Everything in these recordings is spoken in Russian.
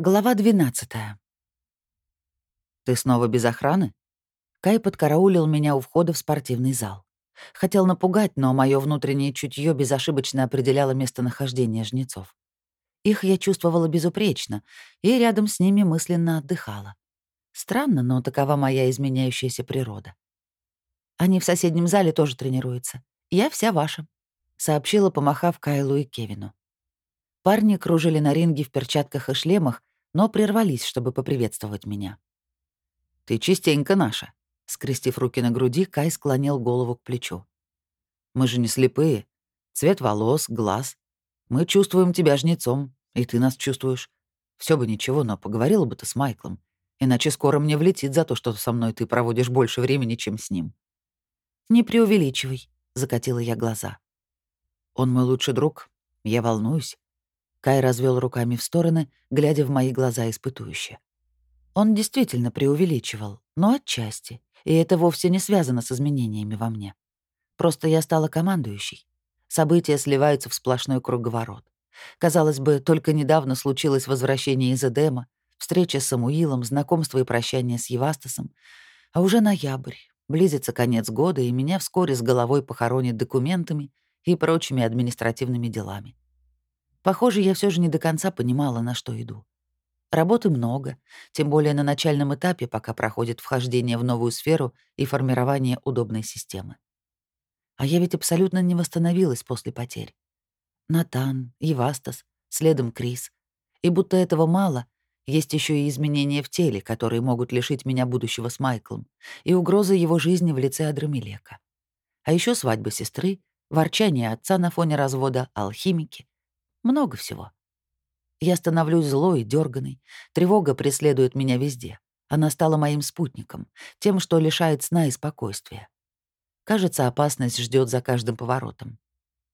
Глава 12 «Ты снова без охраны?» Кай подкараулил меня у входа в спортивный зал. Хотел напугать, но мое внутреннее чутье безошибочно определяло местонахождение жнецов. Их я чувствовала безупречно, и рядом с ними мысленно отдыхала. Странно, но такова моя изменяющаяся природа. Они в соседнем зале тоже тренируются. Я вся ваша», — сообщила, помахав Кайлу и Кевину. Парни кружили на ринге в перчатках и шлемах, но прервались, чтобы поприветствовать меня. «Ты частенько наша», — скрестив руки на груди, Кай склонил голову к плечу. «Мы же не слепые. Цвет волос, глаз. Мы чувствуем тебя жнецом, и ты нас чувствуешь. Все бы ничего, но поговорила бы ты с Майклом. Иначе скоро мне влетит за то, что со мной ты проводишь больше времени, чем с ним». «Не преувеличивай», — закатила я глаза. «Он мой лучший друг. Я волнуюсь. Кай развел руками в стороны, глядя в мои глаза испытующе. Он действительно преувеличивал, но отчасти, и это вовсе не связано с изменениями во мне. Просто я стала командующей. События сливаются в сплошной круговорот. Казалось бы, только недавно случилось возвращение из Эдема, встреча с Самуилом, знакомство и прощание с Евастасом, а уже ноябрь, близится конец года, и меня вскоре с головой похоронят документами и прочими административными делами. Похоже, я все же не до конца понимала, на что иду. Работы много, тем более на начальном этапе, пока проходит вхождение в новую сферу и формирование удобной системы. А я ведь абсолютно не восстановилась после потерь. Натан, Евастас, следом Крис. И будто этого мало, есть еще и изменения в теле, которые могут лишить меня будущего с Майклом, и угроза его жизни в лице Адрамелека. А еще свадьба сестры, ворчание отца на фоне развода, алхимики, много всего. Я становлюсь злой и дерганой. Тревога преследует меня везде. Она стала моим спутником, тем, что лишает сна и спокойствия. Кажется, опасность ждет за каждым поворотом.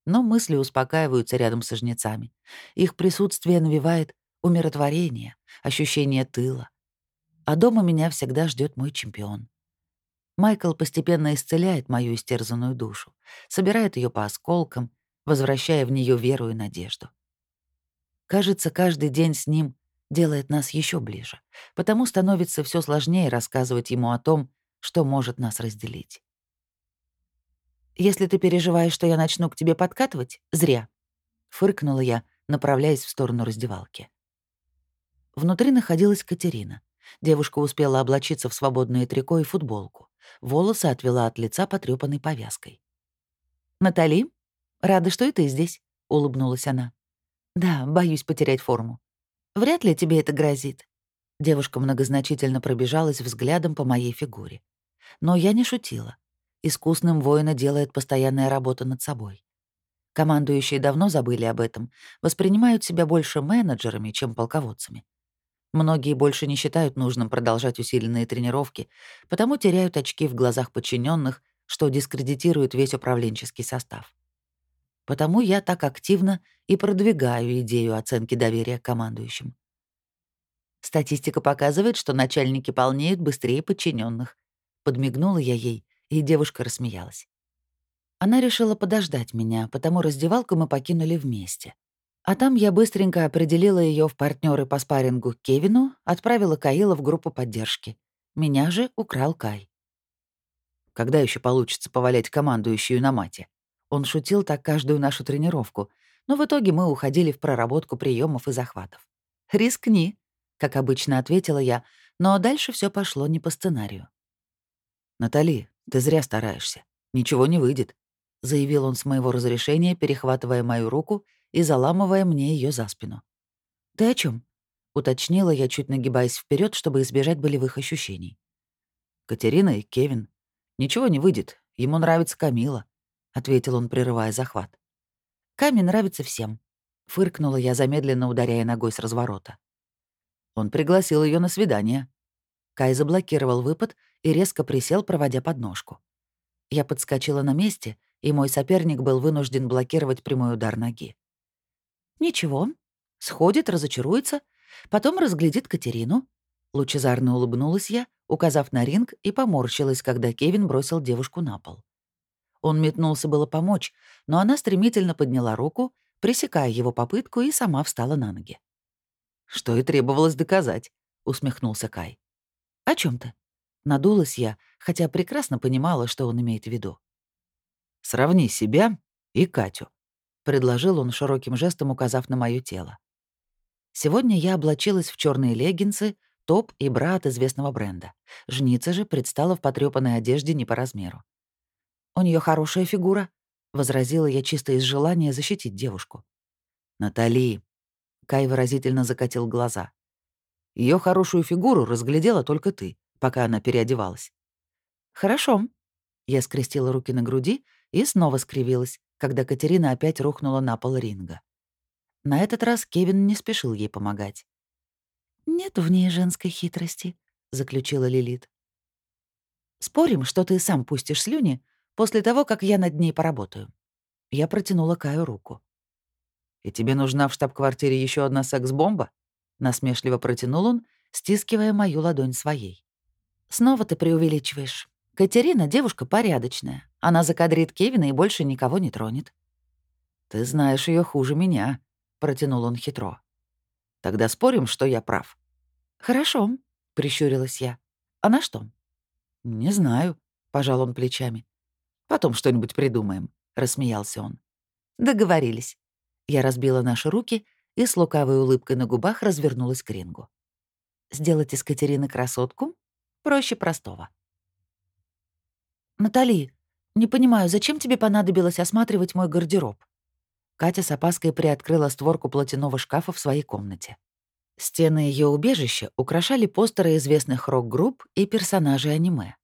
Но мысли успокаиваются рядом со жнецами. Их присутствие навевает умиротворение, ощущение тыла. А дома меня всегда ждет мой чемпион. Майкл постепенно исцеляет мою истерзанную душу, собирает ее по осколкам, возвращая в нее веру и надежду. Кажется, каждый день с ним делает нас еще ближе, потому становится все сложнее рассказывать ему о том, что может нас разделить. «Если ты переживаешь, что я начну к тебе подкатывать, зря», — фыркнула я, направляясь в сторону раздевалки. Внутри находилась Катерина. Девушка успела облачиться в свободное трико и футболку. Волосы отвела от лица потрёпанной повязкой. «Натали, рада, что и ты здесь», — улыбнулась она. «Да, боюсь потерять форму. Вряд ли тебе это грозит». Девушка многозначительно пробежалась взглядом по моей фигуре. Но я не шутила. Искусным воина делает постоянная работа над собой. Командующие давно забыли об этом, воспринимают себя больше менеджерами, чем полководцами. Многие больше не считают нужным продолжать усиленные тренировки, потому теряют очки в глазах подчиненных, что дискредитирует весь управленческий состав. Потому я так активно и продвигаю идею оценки доверия командующим. Статистика показывает, что начальники полнеют быстрее подчиненных. Подмигнула я ей, и девушка рассмеялась. Она решила подождать меня, потому раздевалку мы покинули вместе. А там я быстренько определила ее в партнеры по спаррингу Кевину, отправила Каила в группу поддержки. Меня же украл Кай. Когда еще получится повалять командующую на мате? Он шутил так каждую нашу тренировку, но в итоге мы уходили в проработку приемов и захватов. «Рискни», — как обычно ответила я, но дальше все пошло не по сценарию. «Натали, ты зря стараешься. Ничего не выйдет», — заявил он с моего разрешения, перехватывая мою руку и заламывая мне ее за спину. «Ты о чем? уточнила я, чуть нагибаясь вперед, чтобы избежать болевых ощущений. «Катерина и Кевин. Ничего не выйдет. Ему нравится Камила ответил он, прерывая захват. Камень нравится всем. Фыркнула я, замедленно ударяя ногой с разворота. Он пригласил ее на свидание. Кай заблокировал выпад и резко присел, проводя подножку. Я подскочила на месте, и мой соперник был вынужден блокировать прямой удар ноги. «Ничего. Сходит, разочаруется, потом разглядит Катерину». Лучезарно улыбнулась я, указав на ринг, и поморщилась, когда Кевин бросил девушку на пол. Он метнулся было помочь, но она стремительно подняла руку, пресекая его попытку, и сама встала на ноги. «Что и требовалось доказать», — усмехнулся Кай. «О чем ты?» Надулась я, хотя прекрасно понимала, что он имеет в виду. «Сравни себя и Катю», — предложил он широким жестом, указав на мое тело. Сегодня я облачилась в черные леггинсы, топ и бра известного бренда. Жница же предстала в потрёпанной одежде не по размеру. «У нее хорошая фигура», — возразила я чисто из желания защитить девушку. «Натали», — Кай выразительно закатил глаза. Ее хорошую фигуру разглядела только ты, пока она переодевалась». «Хорошо». Я скрестила руки на груди и снова скривилась, когда Катерина опять рухнула на пол ринга. На этот раз Кевин не спешил ей помогать. «Нет в ней женской хитрости», — заключила Лилит. «Спорим, что ты сам пустишь слюни после того, как я над ней поработаю». Я протянула Каю руку. «И тебе нужна в штаб-квартире еще одна секс-бомба?» Насмешливо протянул он, стискивая мою ладонь своей. «Снова ты преувеличиваешь. Катерина — девушка порядочная. Она закадрит Кевина и больше никого не тронет». «Ты знаешь ее хуже меня», протянул он хитро. Тогда спорим, что я прав. Хорошо, прищурилась я. А на что? Не знаю, пожал он плечами. Потом что-нибудь придумаем, рассмеялся он. Договорились. Я разбила наши руки и с лукавой улыбкой на губах развернулась к рингу. Сделать из Катерины красотку проще простого. «Натали, не понимаю, зачем тебе понадобилось осматривать мой гардероб?» Катя с опаской приоткрыла створку платяного шкафа в своей комнате. Стены ее убежища украшали постеры известных рок-групп и персонажей аниме.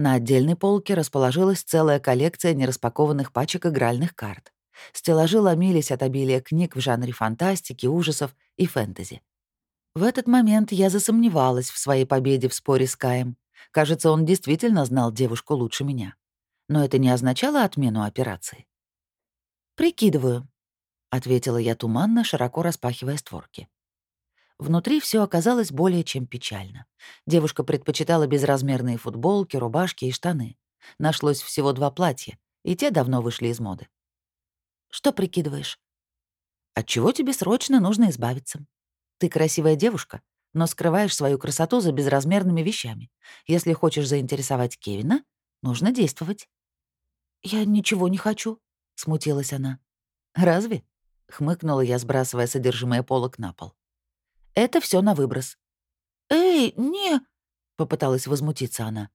На отдельной полке расположилась целая коллекция нераспакованных пачек игральных карт. Стеллажи ломились от обилия книг в жанре фантастики, ужасов и фэнтези. В этот момент я засомневалась в своей победе в споре с Каем. Кажется, он действительно знал девушку лучше меня. Но это не означало отмену операции. «Прикидываю», — ответила я туманно, широко распахивая створки. Внутри все оказалось более чем печально. Девушка предпочитала безразмерные футболки, рубашки и штаны. Нашлось всего два платья, и те давно вышли из моды. «Что прикидываешь?» «От чего тебе срочно нужно избавиться? Ты красивая девушка, но скрываешь свою красоту за безразмерными вещами. Если хочешь заинтересовать Кевина, нужно действовать». «Я ничего не хочу», — смутилась она. «Разве?» — хмыкнула я, сбрасывая содержимое полок на пол. «Это все на выброс». «Эй, не...» — попыталась возмутиться она.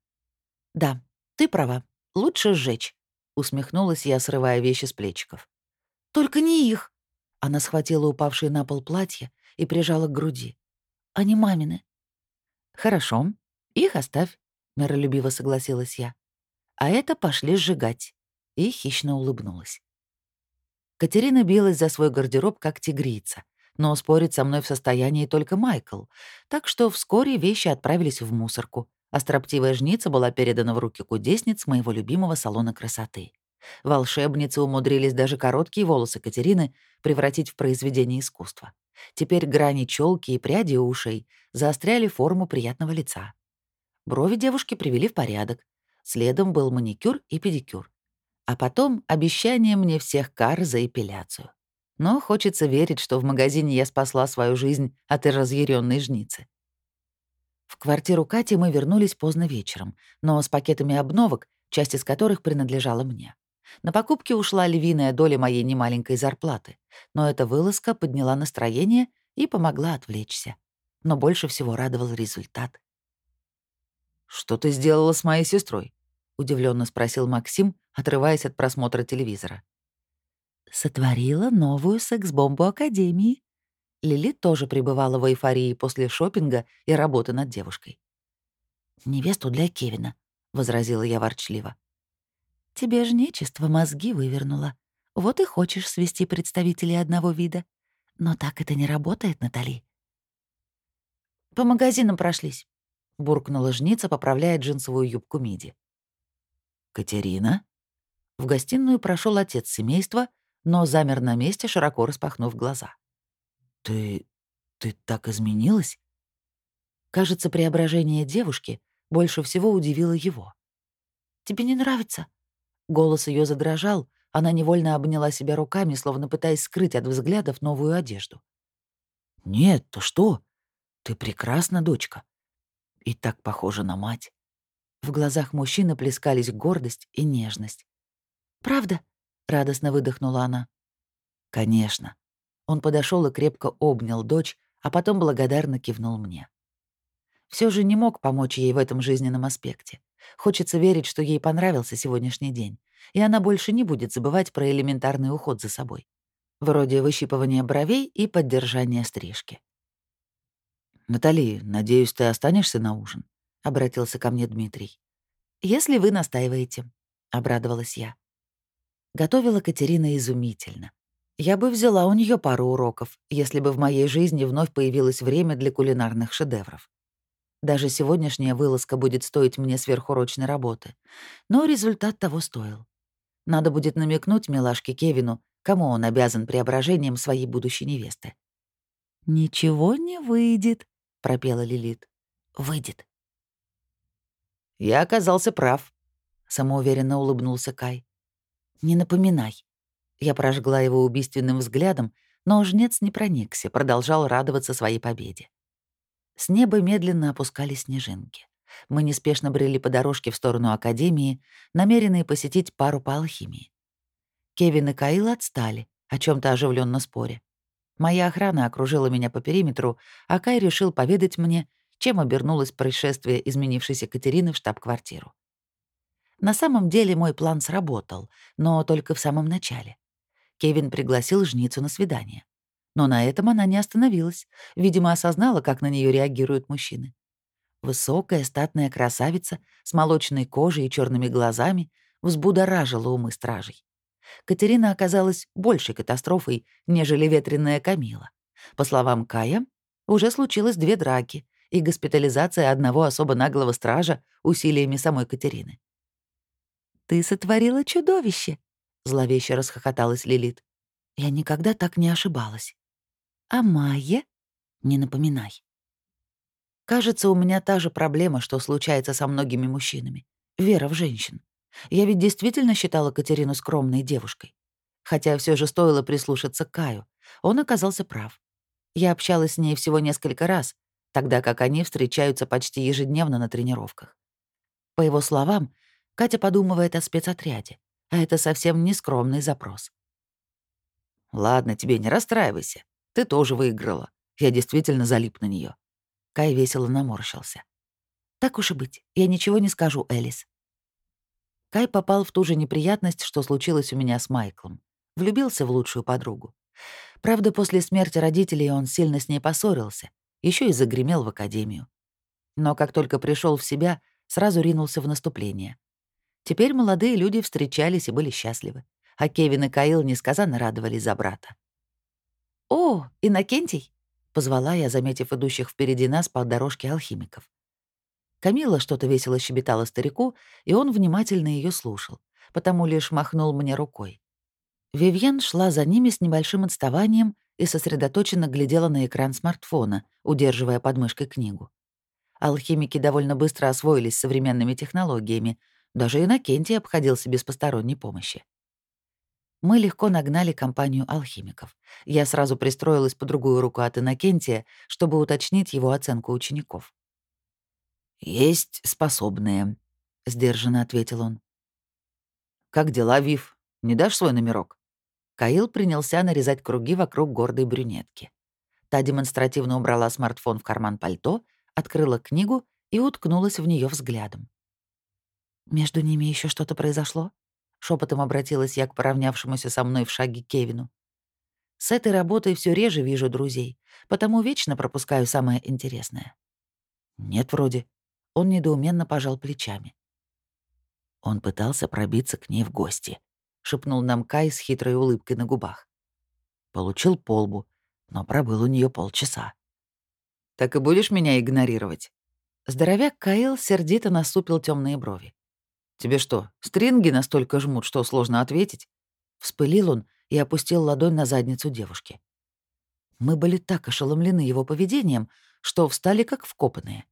«Да, ты права. Лучше сжечь», — усмехнулась я, срывая вещи с плечиков. «Только не их!» Она схватила упавшие на пол платье и прижала к груди. «Они мамины». «Хорошо, их оставь», — миролюбиво согласилась я. «А это пошли сжигать» и хищно улыбнулась. Катерина билась за свой гардероб как тигрица, но спорить со мной в состоянии только Майкл, так что вскоре вещи отправились в мусорку, а строптивая жница была передана в руки кудесниц моего любимого салона красоты. Волшебницы умудрились даже короткие волосы Катерины превратить в произведение искусства. Теперь грани челки и пряди ушей заостряли форму приятного лица. Брови девушки привели в порядок. Следом был маникюр и педикюр. А потом обещание мне всех кар за эпиляцию. Но хочется верить, что в магазине я спасла свою жизнь от разъяренной жницы. В квартиру Кати мы вернулись поздно вечером, но с пакетами обновок, часть из которых принадлежала мне. На покупки ушла львиная доля моей немаленькой зарплаты, но эта вылазка подняла настроение и помогла отвлечься. Но больше всего радовал результат. «Что ты сделала с моей сестрой? удивленно спросил Максим, отрываясь от просмотра телевизора. Сотворила новую секс-бомбу Академии. Лили тоже пребывала в эйфории после шопинга и работы над девушкой. «Невесту для Кевина», — возразила я ворчливо. «Тебе ж нечиство мозги вывернуло. Вот и хочешь свести представителей одного вида. Но так это не работает, Натали». «По магазинам прошлись», — буркнула жница, поправляя джинсовую юбку миди. «Катерина?» В гостиную прошел отец семейства, но замер на месте, широко распахнув глаза. «Ты... ты так изменилась?» Кажется, преображение девушки больше всего удивило его. «Тебе не нравится?» Голос ее задрожал, она невольно обняла себя руками, словно пытаясь скрыть от взглядов новую одежду. «Нет, то что? Ты прекрасна, дочка. И так похожа на мать». В глазах мужчины плескались гордость и нежность. «Правда?» — радостно выдохнула она. «Конечно». Он подошел и крепко обнял дочь, а потом благодарно кивнул мне. Все же не мог помочь ей в этом жизненном аспекте. Хочется верить, что ей понравился сегодняшний день, и она больше не будет забывать про элементарный уход за собой. Вроде выщипывания бровей и поддержания стрижки. «Натали, надеюсь, ты останешься на ужин?» — обратился ко мне Дмитрий. «Если вы настаиваете», — обрадовалась я. Готовила Катерина изумительно. Я бы взяла у нее пару уроков, если бы в моей жизни вновь появилось время для кулинарных шедевров. Даже сегодняшняя вылазка будет стоить мне сверхурочной работы. Но результат того стоил. Надо будет намекнуть милашке Кевину, кому он обязан преображением своей будущей невесты. «Ничего не выйдет», — пропела Лилит. «Выйдет». «Я оказался прав», — самоуверенно улыбнулся Кай. «Не напоминай». Я прожгла его убийственным взглядом, но жнец не проникся, продолжал радоваться своей победе. С неба медленно опускались снежинки. Мы неспешно брели по дорожке в сторону Академии, намеренные посетить пару по алхимии. Кевин и Каил отстали, о чем то оживленно споре. Моя охрана окружила меня по периметру, а Кай решил поведать мне, чем обернулось происшествие изменившейся Катерины в штаб-квартиру. На самом деле мой план сработал, но только в самом начале. Кевин пригласил жницу на свидание. Но на этом она не остановилась. Видимо, осознала, как на нее реагируют мужчины. Высокая, статная красавица с молочной кожей и черными глазами взбудоражила умы стражей. Катерина оказалась большей катастрофой, нежели ветреная Камила. По словам Кая, уже случилось две драки и госпитализация одного особо наглого стража усилиями самой Катерины. «Ты сотворила чудовище!» — зловеще расхохоталась Лилит. «Я никогда так не ошибалась». А Майя? Не напоминай. Кажется, у меня та же проблема, что случается со многими мужчинами. Вера в женщин. Я ведь действительно считала Катерину скромной девушкой. Хотя все же стоило прислушаться к Каю. Он оказался прав. Я общалась с ней всего несколько раз, тогда как они встречаются почти ежедневно на тренировках. По его словам, Катя подумывает о спецотряде, а это совсем не скромный запрос. «Ладно, тебе не расстраивайся. Ты тоже выиграла. Я действительно залип на нее. Кай весело наморщился. Так уж и быть, я ничего не скажу, Элис. Кай попал в ту же неприятность, что случилось у меня с Майклом. Влюбился в лучшую подругу. Правда, после смерти родителей он сильно с ней поссорился, еще и загремел в академию. Но как только пришел в себя, сразу ринулся в наступление. Теперь молодые люди встречались и были счастливы, а Кевин и Каил несказанно радовались за брата. «О, Иннокентий!» — позвала я, заметив идущих впереди нас по дорожке алхимиков. Камила что-то весело щебетала старику, и он внимательно ее слушал, потому лишь махнул мне рукой. Вивьен шла за ними с небольшим отставанием и сосредоточенно глядела на экран смартфона, удерживая под мышкой книгу. Алхимики довольно быстро освоились современными технологиями, даже Иннокентий обходился без посторонней помощи. Мы легко нагнали компанию алхимиков. Я сразу пристроилась по другую руку от Иннокентия, чтобы уточнить его оценку учеников. «Есть способные», — сдержанно ответил он. «Как дела, Вив? Не дашь свой номерок?» Каил принялся нарезать круги вокруг гордой брюнетки. Та демонстративно убрала смартфон в карман пальто, открыла книгу и уткнулась в нее взглядом. «Между ними еще что-то произошло?» Шепотом обратилась я к поравнявшемуся со мной в шаге Кевину. С этой работой все реже вижу друзей, потому вечно пропускаю самое интересное. Нет, вроде. Он недоуменно пожал плечами. Он пытался пробиться к ней в гости, шепнул нам Кай с хитрой улыбкой на губах. Получил полбу, но пробыл у нее полчаса. Так и будешь меня игнорировать? Здоровяк Каил сердито насупил темные брови. Тебе что, стринги настолько жмут, что сложно ответить?» Вспылил он и опустил ладонь на задницу девушки. Мы были так ошеломлены его поведением, что встали как вкопанные.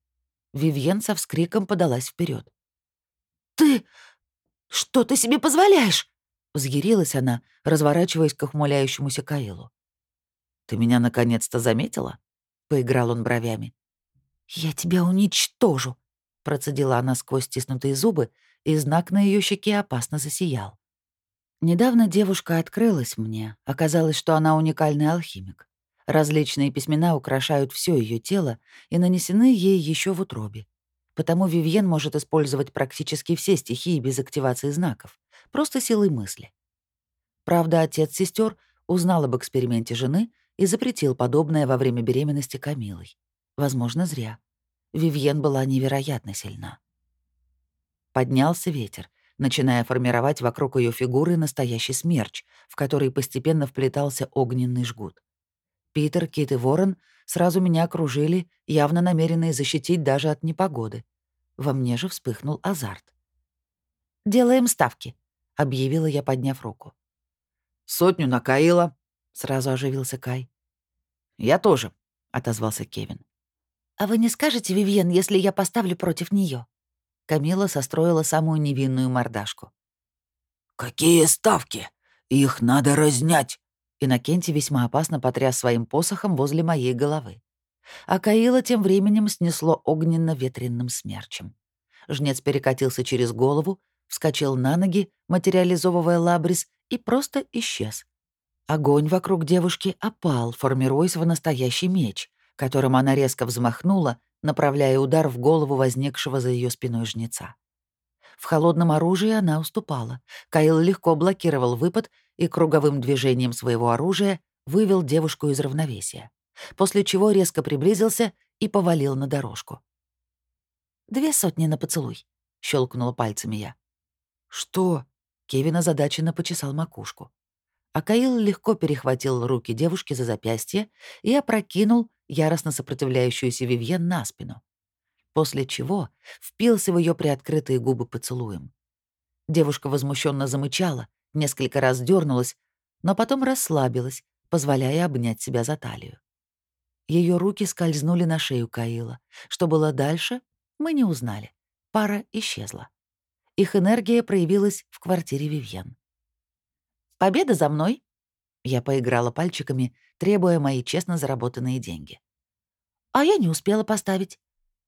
Вивьен со вскриком подалась вперед. «Ты... что ты себе позволяешь?» — взъярилась она, разворачиваясь к ухмыляющемуся Каилу. «Ты меня наконец-то заметила?» — поиграл он бровями. «Я тебя уничтожу!» — процедила она сквозь стиснутые зубы, и знак на ее щеке опасно засиял. Недавно девушка открылась мне. Оказалось, что она уникальный алхимик. Различные письмена украшают все ее тело и нанесены ей еще в утробе. Потому Вивьен может использовать практически все стихии без активации знаков, просто силой мысли. Правда, отец сестер узнал об эксперименте жены и запретил подобное во время беременности Камилой. Возможно, зря. Вивьен была невероятно сильна. Поднялся ветер, начиная формировать вокруг ее фигуры настоящий смерч, в который постепенно вплетался огненный жгут. Питер, Кит и Ворон сразу меня окружили, явно намеренные защитить даже от непогоды. Во мне же вспыхнул азарт. «Делаем ставки», — объявила я, подняв руку. «Сотню на Каила», — сразу оживился Кай. «Я тоже», — отозвался Кевин. «А вы не скажете, Вивьен, если я поставлю против нее? Камила состроила самую невинную мордашку. «Какие ставки? Их надо разнять!» Иннокентий весьма опасно потряс своим посохом возле моей головы. А Каила тем временем снесло огненно-ветренным смерчем. Жнец перекатился через голову, вскочил на ноги, материализовывая лабрис, и просто исчез. Огонь вокруг девушки опал, формируясь в настоящий меч, которым она резко взмахнула, направляя удар в голову возникшего за ее спиной жнеца. В холодном оружии она уступала. Каил легко блокировал выпад и круговым движением своего оружия вывел девушку из равновесия, после чего резко приблизился и повалил на дорожку. «Две сотни на поцелуй», — щелкнула пальцами я. «Что?» — Кевин озадаченно почесал макушку. А Каил легко перехватил руки девушки за запястье и опрокинул яростно сопротивляющуюся Вивьен на спину, после чего впился в ее приоткрытые губы поцелуем. Девушка возмущенно замычала, несколько раз дернулась, но потом расслабилась, позволяя обнять себя за талию. Ее руки скользнули на шею Каила. Что было дальше, мы не узнали. Пара исчезла. Их энергия проявилась в квартире Вивьен. «Победа за мной!» Я поиграла пальчиками, требуя мои честно заработанные деньги. «А я не успела поставить».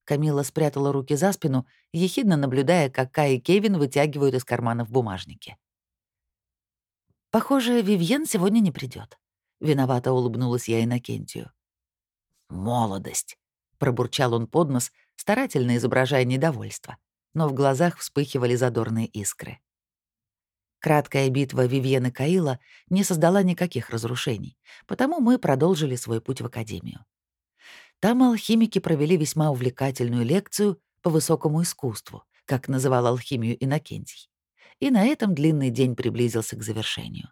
Камила спрятала руки за спину, ехидно наблюдая, как Кай и Кевин вытягивают из карманов бумажники. «Похоже, Вивьен сегодня не придет. Виновато улыбнулась я Иннокентию. «Молодость», — пробурчал он под нос, старательно изображая недовольство, но в глазах вспыхивали задорные искры. Краткая битва Вивьены Каила не создала никаких разрушений, потому мы продолжили свой путь в Академию. Там алхимики провели весьма увлекательную лекцию по высокому искусству, как называл алхимию Иннокентий. И на этом длинный день приблизился к завершению.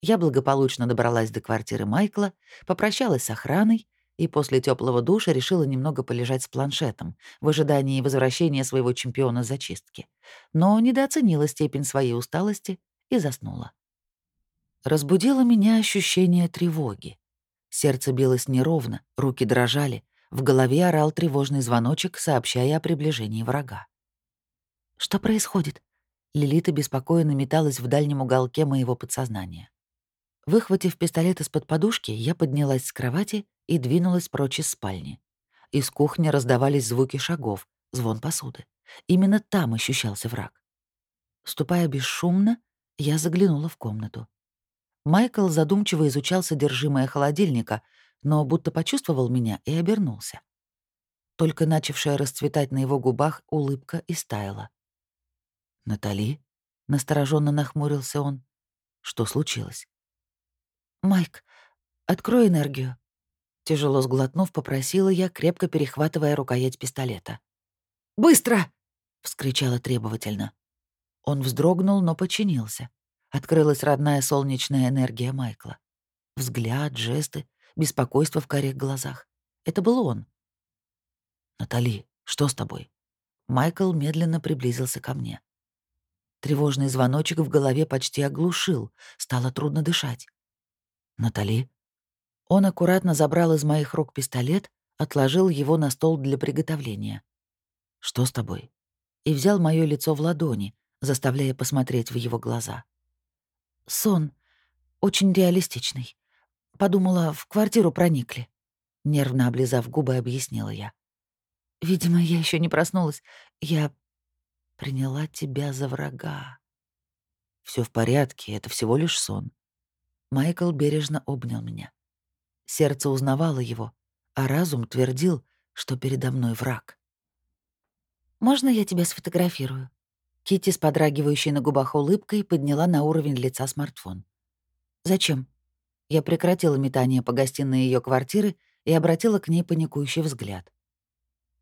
Я благополучно добралась до квартиры Майкла, попрощалась с охраной и после теплого душа решила немного полежать с планшетом в ожидании возвращения своего чемпиона зачистки, но недооценила степень своей усталости и заснула. Разбудило меня ощущение тревоги. Сердце билось неровно, руки дрожали, в голове орал тревожный звоночек, сообщая о приближении врага. «Что происходит?» Лилита беспокойно металась в дальнем уголке моего подсознания. Выхватив пистолет из-под подушки, я поднялась с кровати и двинулась прочь из спальни. Из кухни раздавались звуки шагов, звон посуды. Именно там ощущался враг. Ступая бесшумно, я заглянула в комнату. Майкл задумчиво изучал содержимое холодильника, но будто почувствовал меня и обернулся. Только начавшая расцветать на его губах улыбка истаяла. «Натали?» — настороженно нахмурился он. «Что случилось?» «Майк, открой энергию». Тяжело сглотнув, попросила я, крепко перехватывая рукоять пистолета. «Быстро!» — вскричала требовательно. Он вздрогнул, но подчинился. Открылась родная солнечная энергия Майкла. Взгляд, жесты, беспокойство в карих глазах. Это был он. «Натали, что с тобой?» Майкл медленно приблизился ко мне. Тревожный звоночек в голове почти оглушил, стало трудно дышать. «Натали?» Он аккуратно забрал из моих рук пистолет, отложил его на стол для приготовления. «Что с тобой?» И взял мое лицо в ладони, заставляя посмотреть в его глаза. Сон. Очень реалистичный. Подумала, в квартиру проникли. Нервно облизав губы, объяснила я. Видимо, я еще не проснулась. Я приняла тебя за врага. Все в порядке, это всего лишь сон. Майкл бережно обнял меня. Сердце узнавало его, а разум твердил, что передо мной враг. «Можно я тебя сфотографирую?» Кити с подрагивающей на губах улыбкой подняла на уровень лица смартфон. «Зачем?» Я прекратила метание по гостиной ее квартиры и обратила к ней паникующий взгляд.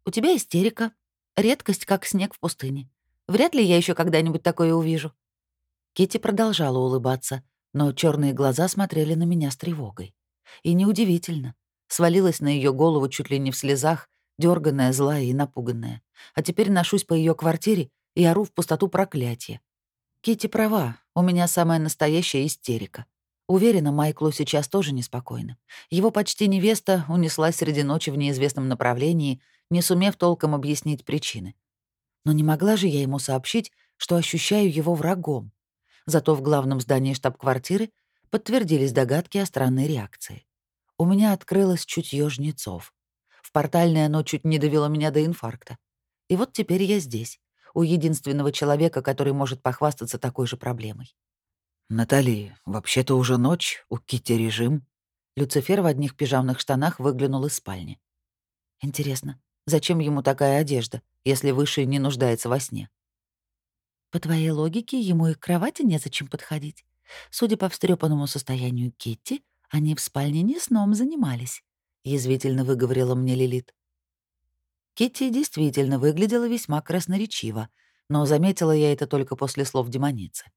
«У тебя истерика. Редкость, как снег в пустыне. Вряд ли я еще когда-нибудь такое увижу». Кити продолжала улыбаться, но черные глаза смотрели на меня с тревогой. И неудивительно. Свалилась на ее голову чуть ли не в слезах, дерганная, злая и напуганная. А теперь ношусь по ее квартире и ору в пустоту проклятия. Кити права, у меня самая настоящая истерика. Уверена, Майклу сейчас тоже неспокойно. Его почти невеста унеслась среди ночи в неизвестном направлении, не сумев толком объяснить причины. Но не могла же я ему сообщить, что ощущаю его врагом. Зато в главном здании штаб-квартиры подтвердились догадки о странной реакции. У меня открылось чутье жнецов. В портальное оно чуть не довело меня до инфаркта. И вот теперь я здесь, у единственного человека, который может похвастаться такой же проблемой. «Натали, вообще-то уже ночь, у Кити режим». Люцифер в одних пижамных штанах выглянул из спальни. «Интересно, зачем ему такая одежда, если Высший не нуждается во сне?» «По твоей логике, ему и к кровати незачем подходить. Судя по встрепанному состоянию Китти, они в спальне не сном занимались», — язвительно выговорила мне Лилит. Китти действительно выглядела весьма красноречиво, но заметила я это только после слов демоницы.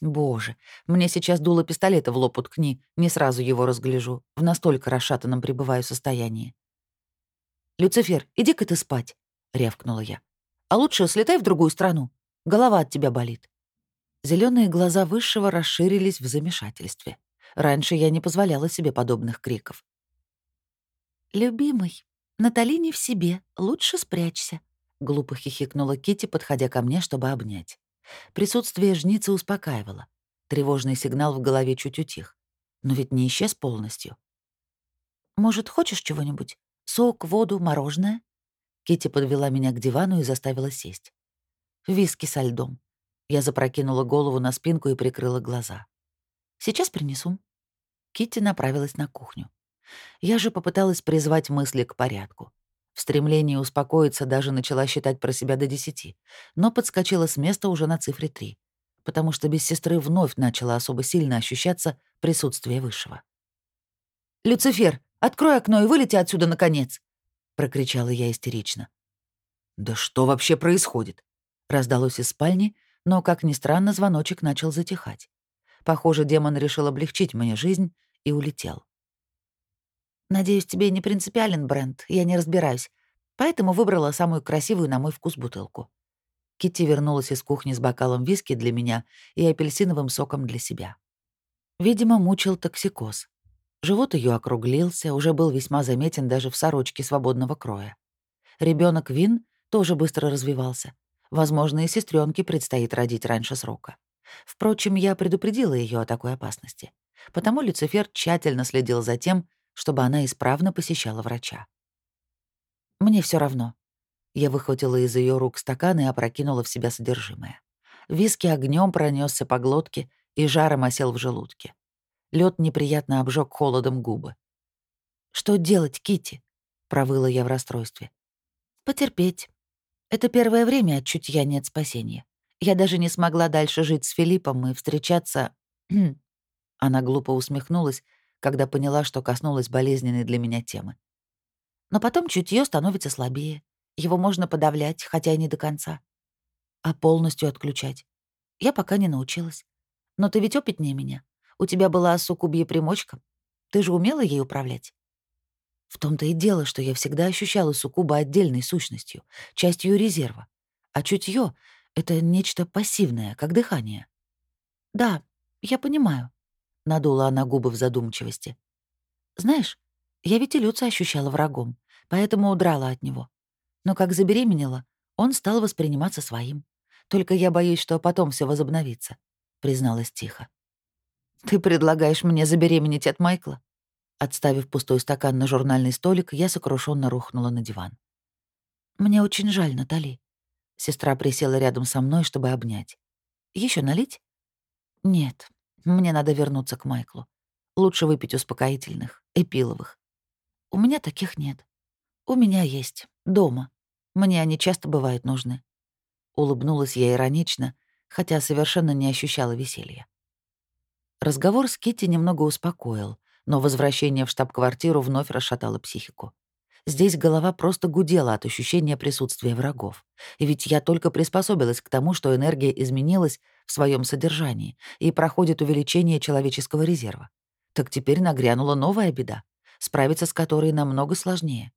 Боже, мне сейчас дуло пистолета в лоб уткни, не сразу его разгляжу, в настолько расшатанном пребываю состоянии. «Люцифер, иди-ка ты спать», — рявкнула я. «А лучше слетай в другую страну. Голова от тебя болит». Зеленые глаза Высшего расширились в замешательстве. Раньше я не позволяла себе подобных криков. «Любимый, Натали не в себе, лучше спрячься», — глупо хихикнула Кити, подходя ко мне, чтобы обнять. Присутствие жницы успокаивало. Тревожный сигнал в голове чуть утих. Но ведь не исчез полностью. «Может, хочешь чего-нибудь? Сок, воду, мороженое?» Кити подвела меня к дивану и заставила сесть. «Виски со льдом». Я запрокинула голову на спинку и прикрыла глаза. «Сейчас принесу». Кити направилась на кухню. Я же попыталась призвать мысли к порядку. В стремлении успокоиться даже начала считать про себя до десяти, но подскочила с места уже на цифре три, потому что без сестры вновь начало особо сильно ощущаться присутствие Высшего. «Люцифер, открой окно и вылети отсюда, наконец!» — прокричала я истерично. «Да что вообще происходит?» — раздалось из спальни, но, как ни странно, звоночек начал затихать. Похоже, демон решил облегчить мне жизнь и улетел. Надеюсь, тебе не принципиален бренд, я не разбираюсь. Поэтому выбрала самую красивую на мой вкус бутылку. Китти вернулась из кухни с бокалом виски для меня и апельсиновым соком для себя. Видимо, мучил токсикоз. Живот ее округлился, уже был весьма заметен даже в сорочке свободного кроя. Ребенок Вин тоже быстро развивался. Возможно, и сестренке предстоит родить раньше срока. Впрочем, я предупредила ее о такой опасности. Потому Люцифер тщательно следил за тем, чтобы она исправно посещала врача. Мне все равно. Я выхватила из ее рук стакан и опрокинула в себя содержимое. Виски огнем пронесся по глотке и жаром осел в желудке. Лед неприятно обжег холодом губы. Что делать, Кити? провыла я в расстройстве. Потерпеть. Это первое время от чутья нет спасения. Я даже не смогла дальше жить с Филиппом и встречаться... Она глупо усмехнулась когда поняла, что коснулась болезненной для меня темы. Но потом чутье становится слабее. Его можно подавлять, хотя и не до конца. А полностью отключать. Я пока не научилась. Но ты ведь опытнее меня. У тебя была суккубья примочка. Ты же умела ей управлять? В том-то и дело, что я всегда ощущала суккуба отдельной сущностью, частью резерва. А чутье — это нечто пассивное, как дыхание. Да, я понимаю. Надула она губы в задумчивости. «Знаешь, я ведь и Люца ощущала врагом, поэтому удрала от него. Но как забеременела, он стал восприниматься своим. Только я боюсь, что потом все возобновится», — призналась тихо. «Ты предлагаешь мне забеременеть от Майкла? Отставив пустой стакан на журнальный столик, я сокрушенно рухнула на диван. «Мне очень жаль, Натали». Сестра присела рядом со мной, чтобы обнять. Еще налить?» «Нет, мне надо вернуться к Майклу. Лучше выпить успокоительных, эпиловых. У меня таких нет. У меня есть. Дома. Мне они часто бывают нужны». Улыбнулась я иронично, хотя совершенно не ощущала веселья. Разговор с Китти немного успокоил, но возвращение в штаб-квартиру вновь расшатало психику. Здесь голова просто гудела от ощущения присутствия врагов. И ведь я только приспособилась к тому, что энергия изменилась в своем содержании и проходит увеличение человеческого резерва. Так теперь нагрянула новая беда, справиться с которой намного сложнее.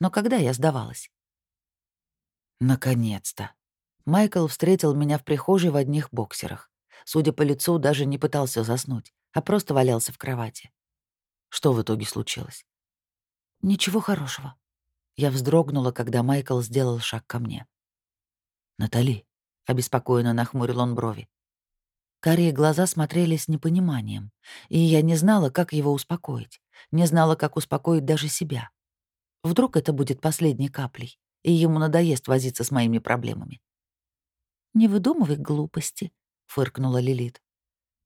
Но когда я сдавалась? Наконец-то. Майкл встретил меня в прихожей в одних боксерах. Судя по лицу, даже не пытался заснуть, а просто валялся в кровати. Что в итоге случилось? Ничего хорошего. Я вздрогнула, когда Майкл сделал шаг ко мне. «Натали», — обеспокоенно нахмурил он брови. Карие глаза смотрели с непониманием, и я не знала, как его успокоить, не знала, как успокоить даже себя. Вдруг это будет последней каплей, и ему надоест возиться с моими проблемами. «Не выдумывай глупости», — фыркнула Лилит.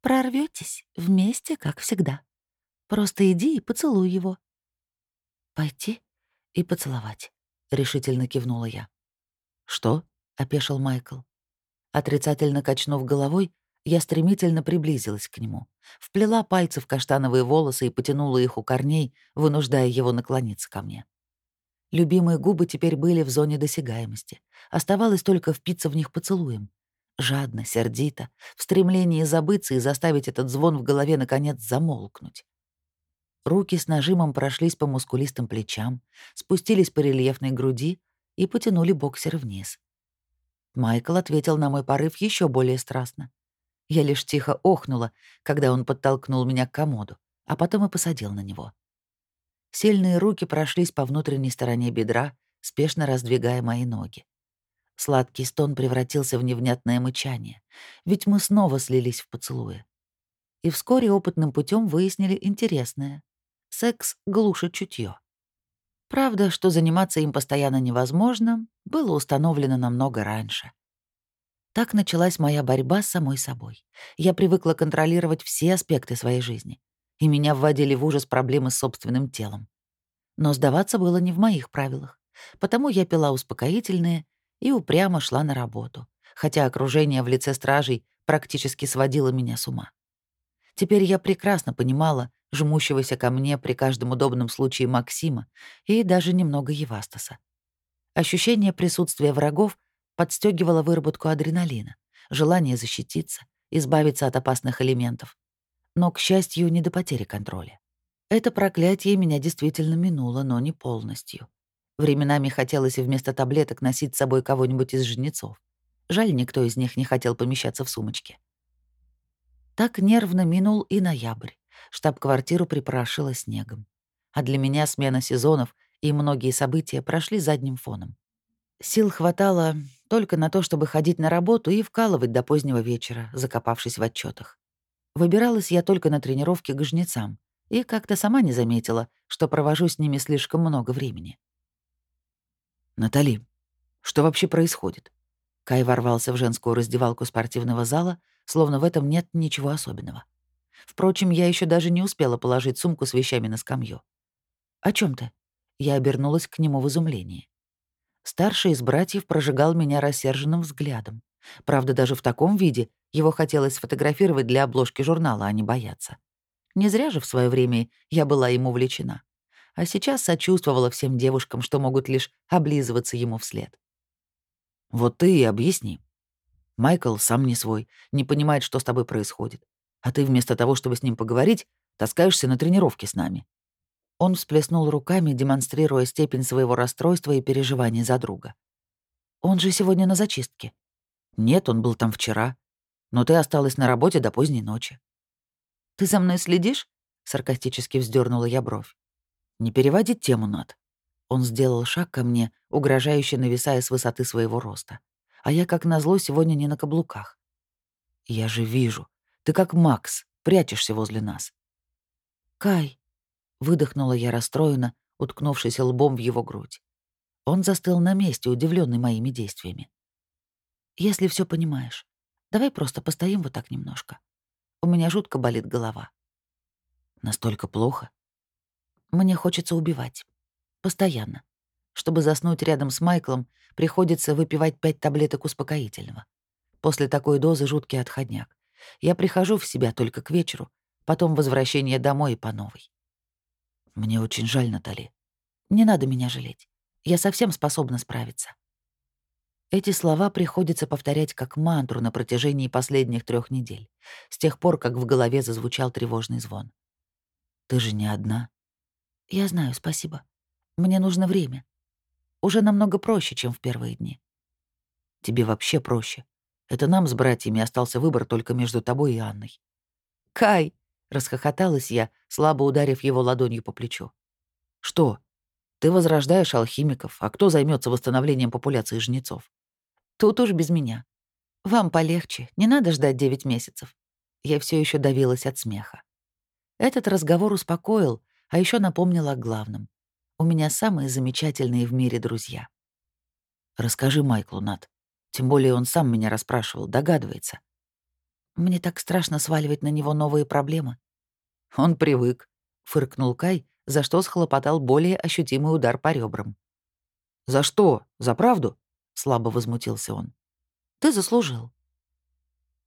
Прорветесь вместе, как всегда. Просто иди и поцелуй его». «Пойти и поцеловать», — решительно кивнула я. «Что?» — опешил Майкл. Отрицательно качнув головой, я стремительно приблизилась к нему, вплела пальцы в каштановые волосы и потянула их у корней, вынуждая его наклониться ко мне. Любимые губы теперь были в зоне досягаемости. Оставалось только впиться в них поцелуем. Жадно, сердито, в стремлении забыться и заставить этот звон в голове наконец замолкнуть. Руки с нажимом прошлись по мускулистым плечам, спустились по рельефной груди и потянули боксер вниз. Майкл ответил на мой порыв еще более страстно. Я лишь тихо охнула, когда он подтолкнул меня к комоду, а потом и посадил на него. Сильные руки прошлись по внутренней стороне бедра, спешно раздвигая мои ноги. Сладкий стон превратился в невнятное мычание, ведь мы снова слились в поцелуе. И вскоре опытным путем выяснили интересное. Секс глушит чутье. Правда, что заниматься им постоянно невозможно, было установлено намного раньше. Так началась моя борьба с самой собой. Я привыкла контролировать все аспекты своей жизни и меня вводили в ужас проблемы с собственным телом. Но сдаваться было не в моих правилах, потому я пила успокоительные и упрямо шла на работу, хотя окружение в лице стражей практически сводило меня с ума. Теперь я прекрасно понимала жмущегося ко мне при каждом удобном случае Максима и даже немного Евастаса. Ощущение присутствия врагов подстегивало выработку адреналина, желание защититься, избавиться от опасных элементов, но, к счастью, не до потери контроля. Это проклятие меня действительно минуло, но не полностью. Временами хотелось и вместо таблеток носить с собой кого-нибудь из жнецов. Жаль, никто из них не хотел помещаться в сумочке. Так нервно минул и ноябрь. Штаб-квартиру припорошило снегом. А для меня смена сезонов и многие события прошли задним фоном. Сил хватало только на то, чтобы ходить на работу и вкалывать до позднего вечера, закопавшись в отчетах. Выбиралась я только на тренировки к жнецам и как-то сама не заметила, что провожу с ними слишком много времени. «Натали, что вообще происходит?» Кай ворвался в женскую раздевалку спортивного зала, словно в этом нет ничего особенного. Впрочем, я еще даже не успела положить сумку с вещами на скамью. «О чем ты?» Я обернулась к нему в изумлении. Старший из братьев прожигал меня рассерженным взглядом. Правда, даже в таком виде его хотелось сфотографировать для обложки журнала, а не бояться. Не зря же в свое время я была ему увлечена. А сейчас сочувствовала всем девушкам, что могут лишь облизываться ему вслед. «Вот ты и объясни. Майкл сам не свой, не понимает, что с тобой происходит. А ты вместо того, чтобы с ним поговорить, таскаешься на тренировки с нами». Он всплеснул руками, демонстрируя степень своего расстройства и переживаний за друга. «Он же сегодня на зачистке». «Нет, он был там вчера но ты осталась на работе до поздней ночи». «Ты за мной следишь?» — саркастически вздернула я бровь. «Не переводи тему, Над». Он сделал шаг ко мне, угрожающе нависая с высоты своего роста. А я, как назло, сегодня не на каблуках. «Я же вижу. Ты как Макс, прячешься возле нас». «Кай». Выдохнула я расстроенно, уткнувшись лбом в его грудь. Он застыл на месте, удивленный моими действиями. «Если все понимаешь, давай просто постоим вот так немножко. У меня жутко болит голова». «Настолько плохо?» «Мне хочется убивать. Постоянно. Чтобы заснуть рядом с Майклом, приходится выпивать пять таблеток успокоительного. После такой дозы жуткий отходняк. Я прихожу в себя только к вечеру, потом возвращение домой и по новой. Мне очень жаль, Натали. Не надо меня жалеть. Я совсем способна справиться. Эти слова приходится повторять как мантру на протяжении последних трех недель, с тех пор, как в голове зазвучал тревожный звон. Ты же не одна. Я знаю, спасибо. Мне нужно время. Уже намного проще, чем в первые дни. Тебе вообще проще. Это нам с братьями остался выбор только между тобой и Анной. «Кай!» — расхохоталась я, слабо ударив его ладонью по плечу. «Что? Ты возрождаешь алхимиков, а кто займется восстановлением популяции жнецов?» «Тут уж без меня. Вам полегче, не надо ждать девять месяцев». Я все еще давилась от смеха. Этот разговор успокоил, а еще напомнил о главном. У меня самые замечательные в мире друзья. «Расскажи Майклу, Нат. Тем более он сам меня расспрашивал, догадывается. Мне так страшно сваливать на него новые проблемы. Он привык, фыркнул Кай, за что схлопотал более ощутимый удар по ребрам. За что? За правду? слабо возмутился он. Ты заслужил.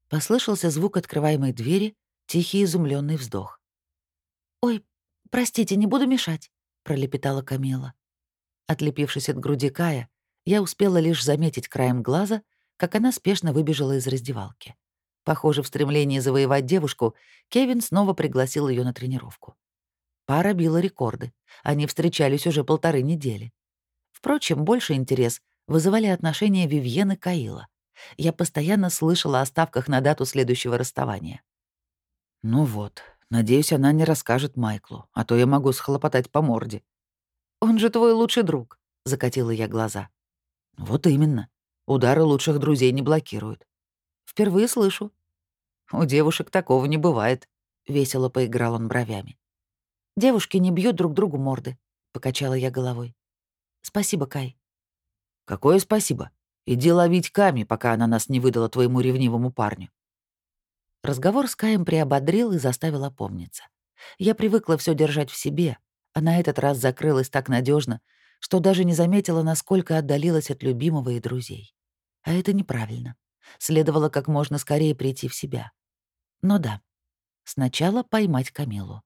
Послышался звук открываемой двери, тихий изумленный вздох. Ой, простите, не буду мешать, пролепетала Камила. Отлепившись от груди Кая, я успела лишь заметить краем глаза, как она спешно выбежала из раздевалки. Похоже, в стремлении завоевать девушку, Кевин снова пригласил ее на тренировку. Пара била рекорды. Они встречались уже полторы недели. Впрочем, больше интерес вызывали отношения Вивьены Каила. Я постоянно слышала о ставках на дату следующего расставания. «Ну вот, надеюсь, она не расскажет Майклу, а то я могу схлопотать по морде». «Он же твой лучший друг», — закатила я глаза. «Вот именно. Удары лучших друзей не блокируют. Впервые слышу. У девушек такого не бывает. Весело поиграл он бровями. Девушки не бьют друг другу морды, покачала я головой. Спасибо, Кай. Какое спасибо? Иди ловить Ками, пока она нас не выдала твоему ревнивому парню. Разговор с Каем приободрил и заставил опомниться. Я привыкла все держать в себе, а на этот раз закрылась так надежно, что даже не заметила, насколько отдалилась от любимого и друзей. А это неправильно. Следовало как можно скорее прийти в себя. Но да, сначала поймать Камилу.